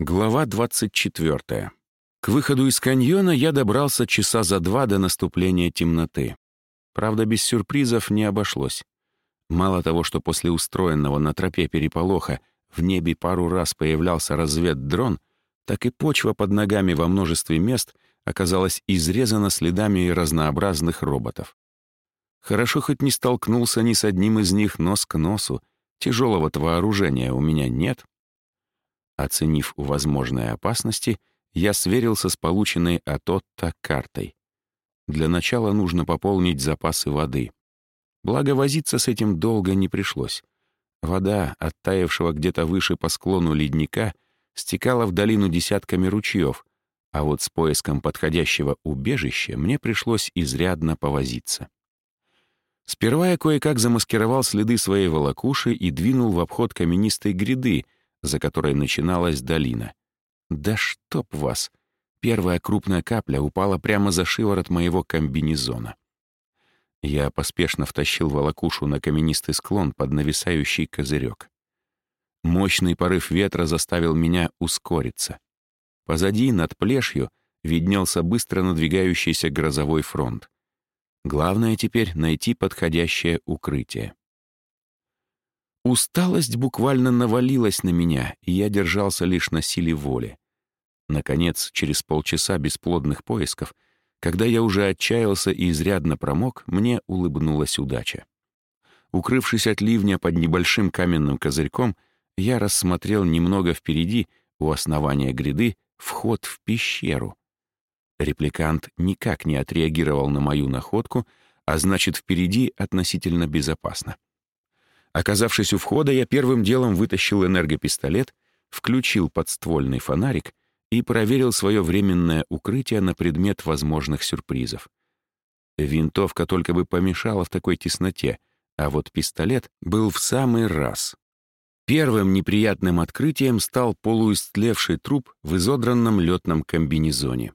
Глава 24. К выходу из каньона я добрался часа за два до наступления темноты. Правда, без сюрпризов не обошлось. Мало того, что после устроенного на тропе переполоха в небе пару раз появлялся разведдрон, так и почва под ногами во множестве мест оказалась изрезана следами разнообразных роботов. Хорошо хоть не столкнулся ни с одним из них нос к носу, тяжелого-то вооружения у меня нет. Оценив возможные опасности, я сверился с полученной от Отто картой. Для начала нужно пополнить запасы воды. Благо, возиться с этим долго не пришлось. Вода, оттаившего где-то выше по склону ледника, стекала в долину десятками ручьев, а вот с поиском подходящего убежища мне пришлось изрядно повозиться. Сперва я кое-как замаскировал следы своей волокуши и двинул в обход каменистой гряды, за которой начиналась долина. Да чтоб вас! Первая крупная капля упала прямо за шиворот моего комбинезона. Я поспешно втащил волокушу на каменистый склон под нависающий козырек. Мощный порыв ветра заставил меня ускориться. Позади, над плешью, виднелся быстро надвигающийся грозовой фронт. Главное теперь — найти подходящее укрытие. Усталость буквально навалилась на меня, и я держался лишь на силе воли. Наконец, через полчаса бесплодных поисков, когда я уже отчаялся и изрядно промок, мне улыбнулась удача. Укрывшись от ливня под небольшим каменным козырьком, я рассмотрел немного впереди, у основания гряды, вход в пещеру. Репликант никак не отреагировал на мою находку, а значит, впереди относительно безопасно. Оказавшись у входа, я первым делом вытащил энергопистолет, включил подствольный фонарик и проверил свое временное укрытие на предмет возможных сюрпризов. Винтовка только бы помешала в такой тесноте, а вот пистолет был в самый раз. Первым неприятным открытием стал полуистлевший труп в изодранном летном комбинезоне.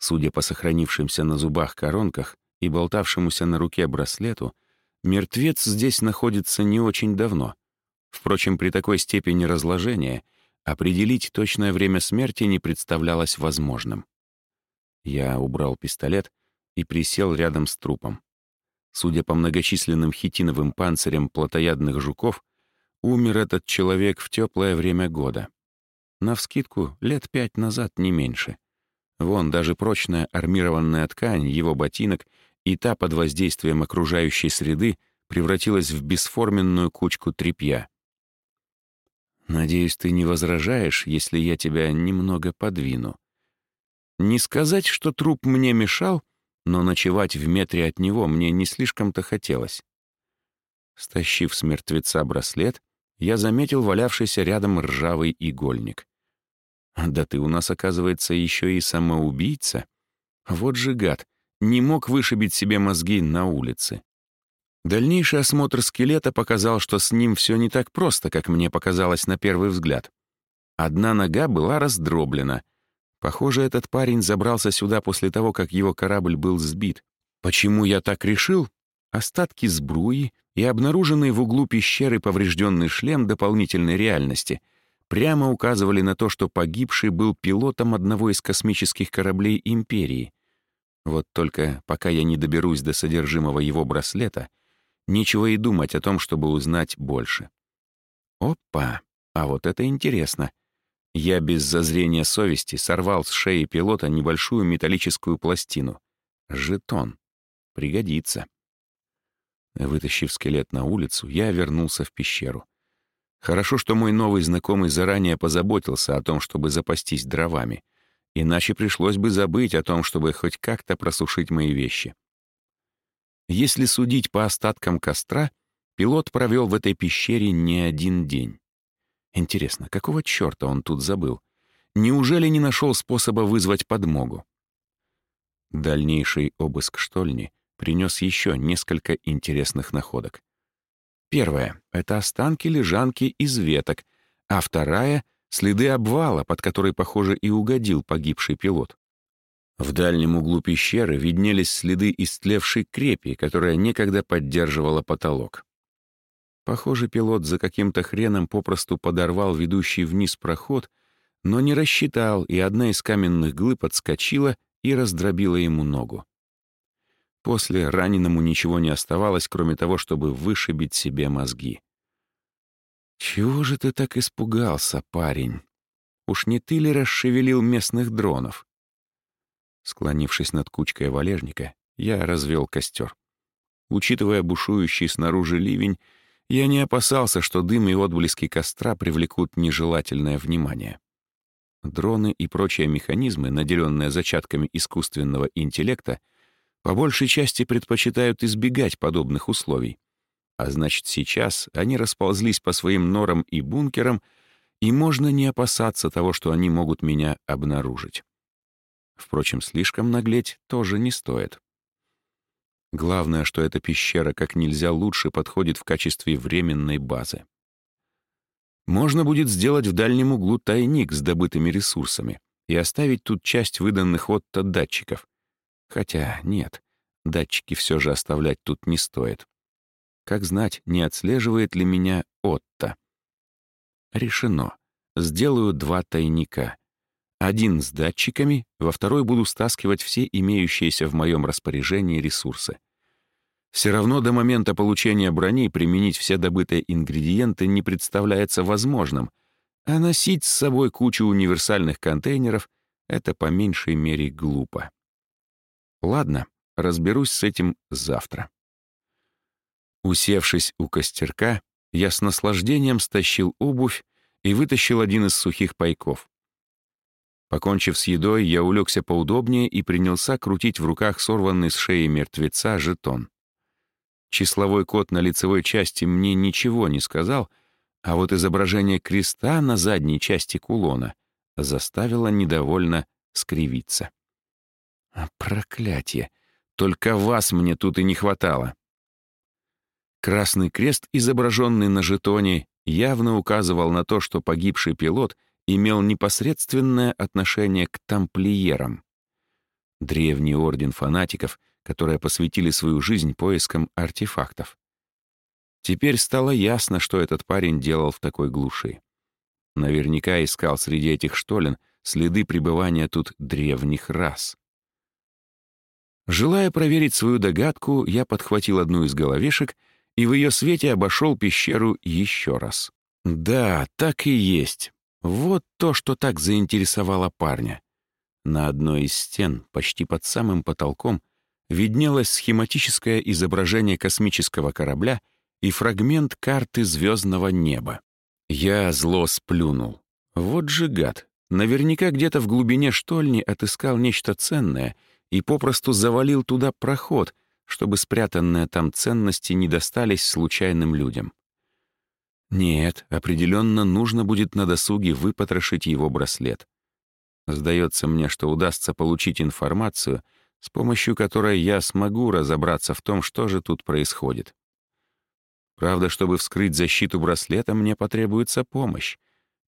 Судя по сохранившимся на зубах коронках и болтавшемуся на руке браслету, мертвец здесь находится не очень давно. Впрочем, при такой степени разложения — Определить точное время смерти не представлялось возможным. Я убрал пистолет и присел рядом с трупом. Судя по многочисленным хитиновым панцирям плотоядных жуков, умер этот человек в теплое время года. Навскидку, лет пять назад, не меньше. Вон даже прочная армированная ткань его ботинок и та под воздействием окружающей среды превратилась в бесформенную кучку тряпья. Надеюсь, ты не возражаешь, если я тебя немного подвину. Не сказать, что труп мне мешал, но ночевать в метре от него мне не слишком-то хотелось. Стащив с мертвеца браслет, я заметил валявшийся рядом ржавый игольник. Да ты у нас, оказывается, еще и самоубийца. Вот же гад, не мог вышибить себе мозги на улице. Дальнейший осмотр скелета показал, что с ним все не так просто, как мне показалось на первый взгляд. Одна нога была раздроблена. Похоже, этот парень забрался сюда после того, как его корабль был сбит. Почему я так решил? Остатки сбруи и обнаруженный в углу пещеры поврежденный шлем дополнительной реальности прямо указывали на то, что погибший был пилотом одного из космических кораблей Империи. Вот только пока я не доберусь до содержимого его браслета — Нечего и думать о том, чтобы узнать больше. Опа! А вот это интересно. Я без зазрения совести сорвал с шеи пилота небольшую металлическую пластину. Жетон. Пригодится. Вытащив скелет на улицу, я вернулся в пещеру. Хорошо, что мой новый знакомый заранее позаботился о том, чтобы запастись дровами. Иначе пришлось бы забыть о том, чтобы хоть как-то просушить мои вещи. Если судить по остаткам костра, пилот провел в этой пещере не один день. Интересно, какого черта он тут забыл? Неужели не нашел способа вызвать подмогу? Дальнейший обыск штольни принес еще несколько интересных находок. Первая — это останки лежанки из веток, а вторая — следы обвала, под который, похоже, и угодил погибший пилот. В дальнем углу пещеры виднелись следы истлевшей крепи, которая некогда поддерживала потолок. Похоже, пилот за каким-то хреном попросту подорвал ведущий вниз проход, но не рассчитал, и одна из каменных глыб отскочила и раздробила ему ногу. После раненому ничего не оставалось, кроме того, чтобы вышибить себе мозги. «Чего же ты так испугался, парень? Уж не ты ли расшевелил местных дронов?» Склонившись над кучкой валежника, я развел костер. Учитывая бушующий снаружи ливень, я не опасался, что дым и отблески костра привлекут нежелательное внимание. Дроны и прочие механизмы, наделенные зачатками искусственного интеллекта, по большей части предпочитают избегать подобных условий. А значит, сейчас они расползлись по своим норам и бункерам, и можно не опасаться того, что они могут меня обнаружить. Впрочем, слишком наглеть тоже не стоит. Главное, что эта пещера как нельзя лучше подходит в качестве временной базы. Можно будет сделать в дальнем углу тайник с добытыми ресурсами и оставить тут часть выданных Отто датчиков. Хотя нет, датчики все же оставлять тут не стоит. Как знать, не отслеживает ли меня Отто. Решено. Сделаю два тайника. Один с датчиками, во второй буду стаскивать все имеющиеся в моем распоряжении ресурсы. Все равно до момента получения брони применить все добытые ингредиенты не представляется возможным, а носить с собой кучу универсальных контейнеров — это по меньшей мере глупо. Ладно, разберусь с этим завтра. Усевшись у костерка, я с наслаждением стащил обувь и вытащил один из сухих пайков. Покончив с едой, я улегся поудобнее и принялся крутить в руках сорванный с шеи мертвеца жетон. Числовой код на лицевой части мне ничего не сказал, а вот изображение креста на задней части кулона заставило недовольно скривиться. А проклятие! Только вас мне тут и не хватало. Красный крест, изображенный на жетоне, явно указывал на то, что погибший пилот — имел непосредственное отношение к тамплиерам. Древний орден фанатиков, которые посвятили свою жизнь поискам артефактов. Теперь стало ясно, что этот парень делал в такой глуши. Наверняка искал среди этих штолен следы пребывания тут древних рас. Желая проверить свою догадку, я подхватил одну из головешек и в ее свете обошел пещеру еще раз. Да, так и есть. Вот то, что так заинтересовало парня. На одной из стен, почти под самым потолком, виднелось схематическое изображение космического корабля и фрагмент карты звездного неба. Я зло сплюнул. Вот же гад. Наверняка где-то в глубине штольни отыскал нечто ценное и попросту завалил туда проход, чтобы спрятанные там ценности не достались случайным людям. Нет, определенно нужно будет на досуге выпотрошить его браслет. Сдается мне, что удастся получить информацию, с помощью которой я смогу разобраться в том, что же тут происходит. Правда, чтобы вскрыть защиту браслета, мне потребуется помощь,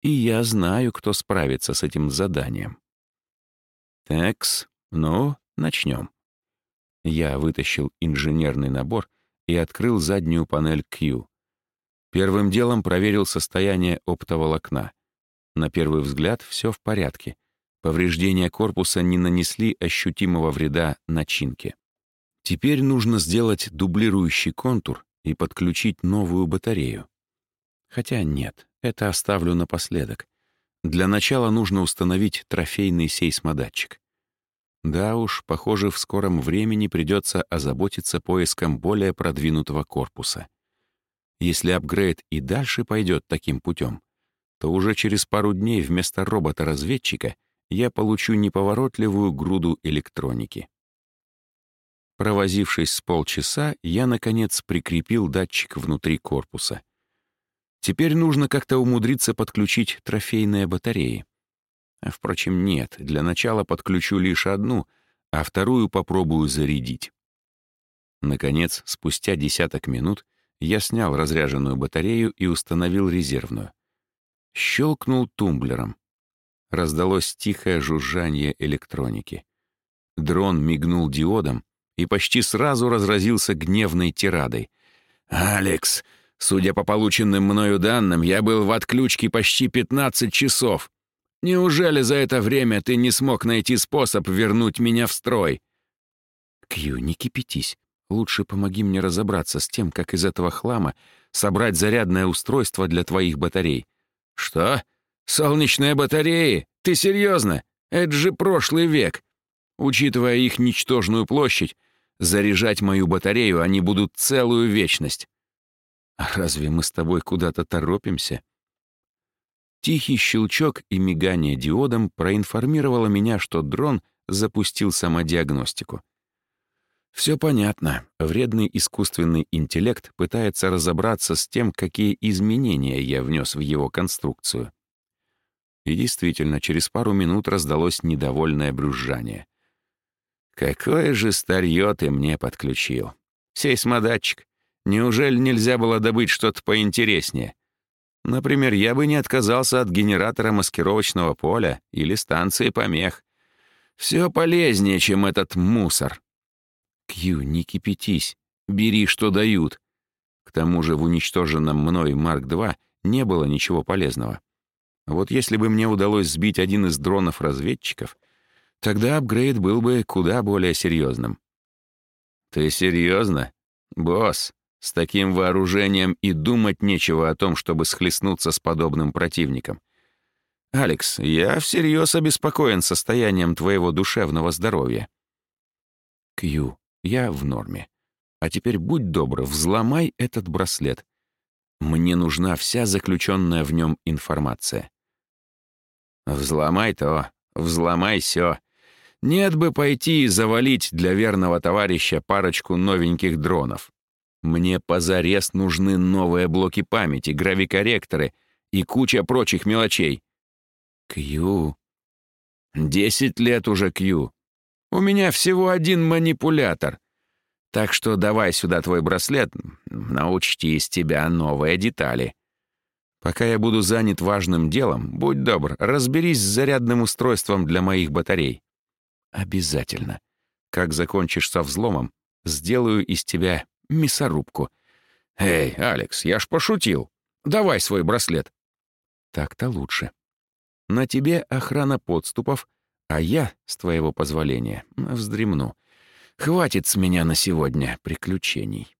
и я знаю, кто справится с этим заданием. Такс, ну, начнем. Я вытащил инженерный набор и открыл заднюю панель Q. Первым делом проверил состояние оптоволокна. На первый взгляд все в порядке. Повреждения корпуса не нанесли ощутимого вреда начинке. Теперь нужно сделать дублирующий контур и подключить новую батарею. Хотя нет, это оставлю напоследок. Для начала нужно установить трофейный сейсмодатчик. Да уж, похоже, в скором времени придется озаботиться поиском более продвинутого корпуса. Если апгрейд и дальше пойдет таким путем, то уже через пару дней вместо робота-разведчика я получу неповоротливую груду электроники. Провозившись с полчаса, я, наконец, прикрепил датчик внутри корпуса. Теперь нужно как-то умудриться подключить трофейные батареи. Впрочем, нет, для начала подключу лишь одну, а вторую попробую зарядить. Наконец, спустя десяток минут — я снял разряженную батарею и установил резервную. Щелкнул тумблером. Раздалось тихое жужжание электроники. Дрон мигнул диодом и почти сразу разразился гневной тирадой. «Алекс, судя по полученным мною данным, я был в отключке почти 15 часов. Неужели за это время ты не смог найти способ вернуть меня в строй?» «Кью, не кипятись. Лучше помоги мне разобраться с тем, как из этого хлама собрать зарядное устройство для твоих батарей». «Что? Солнечные батареи? Ты серьезно? Это же прошлый век. Учитывая их ничтожную площадь, заряжать мою батарею они будут целую вечность. А разве мы с тобой куда-то торопимся? Тихий щелчок и мигание диодом проинформировало меня, что дрон запустил самодиагностику. Все понятно. Вредный искусственный интеллект пытается разобраться с тем, какие изменения я внес в его конструкцию. И действительно, через пару минут раздалось недовольное брюзжание — Какое же старье ты мне подключил. Сейсмодатчик. Неужели нельзя было добыть что-то поинтереснее? Например, я бы не отказался от генератора маскировочного поля или станции помех. Все полезнее, чем этот мусор. Кью, не кипятись. Бери, что дают. К тому же в уничтоженном мной Марк-2 не было ничего полезного. Вот если бы мне удалось сбить один из дронов-разведчиков — Тогда апгрейд был бы куда более серьезным. «Ты серьезно? Босс, с таким вооружением и думать нечего о том, чтобы схлестнуться с подобным противником. Алекс, я всерьез обеспокоен состоянием твоего душевного здоровья». «Кью, я в норме. А теперь будь добр, взломай этот браслет. Мне нужна вся заключенная в нем информация». «Взломай то, взломай все. Нет бы пойти и завалить для верного товарища парочку новеньких дронов. Мне позарез нужны новые блоки памяти, гравикорректоры и куча прочих мелочей. Кью. Десять лет уже Кью. У меня всего один манипулятор. Так что давай сюда твой браслет, научти из тебя новые детали. Пока я буду занят важным делом, будь добр, разберись с зарядным устройством для моих батарей. Обязательно. Как закончишь со взломом, сделаю из тебя мясорубку. Эй, Алекс, я ж пошутил. Давай свой браслет. Так-то лучше. На тебе охрана подступов, а я, с твоего позволения, вздремну. Хватит с меня на сегодня приключений.